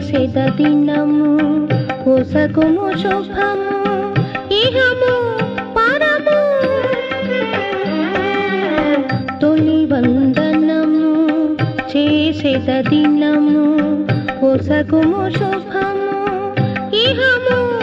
సెదదినము కొసకుము శుభము ఇహము పరము. తొలి వందనము చేసేదదినము కొసకుము శుభము ఇహము.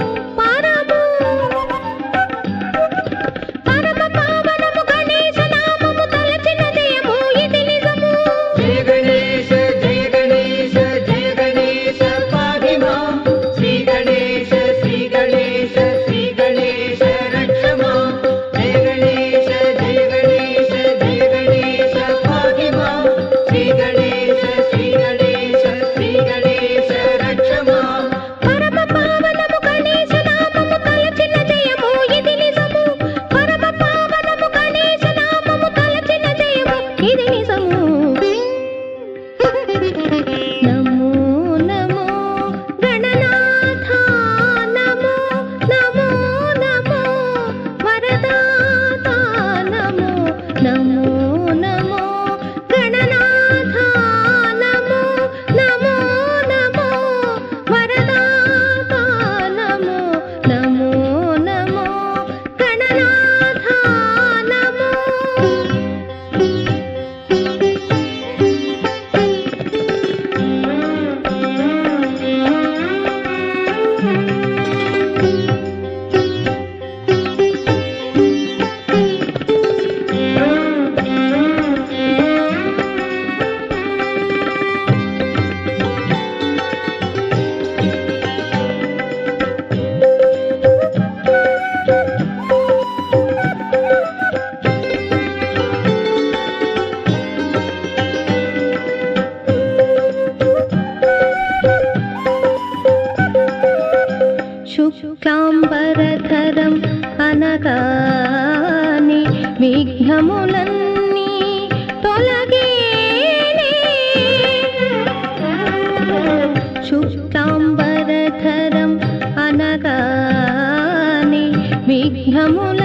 గనకాని విఘ్నములన్నీ తొలగేనే. శుక్లాంబరధరం అనగాని విఘ్నముల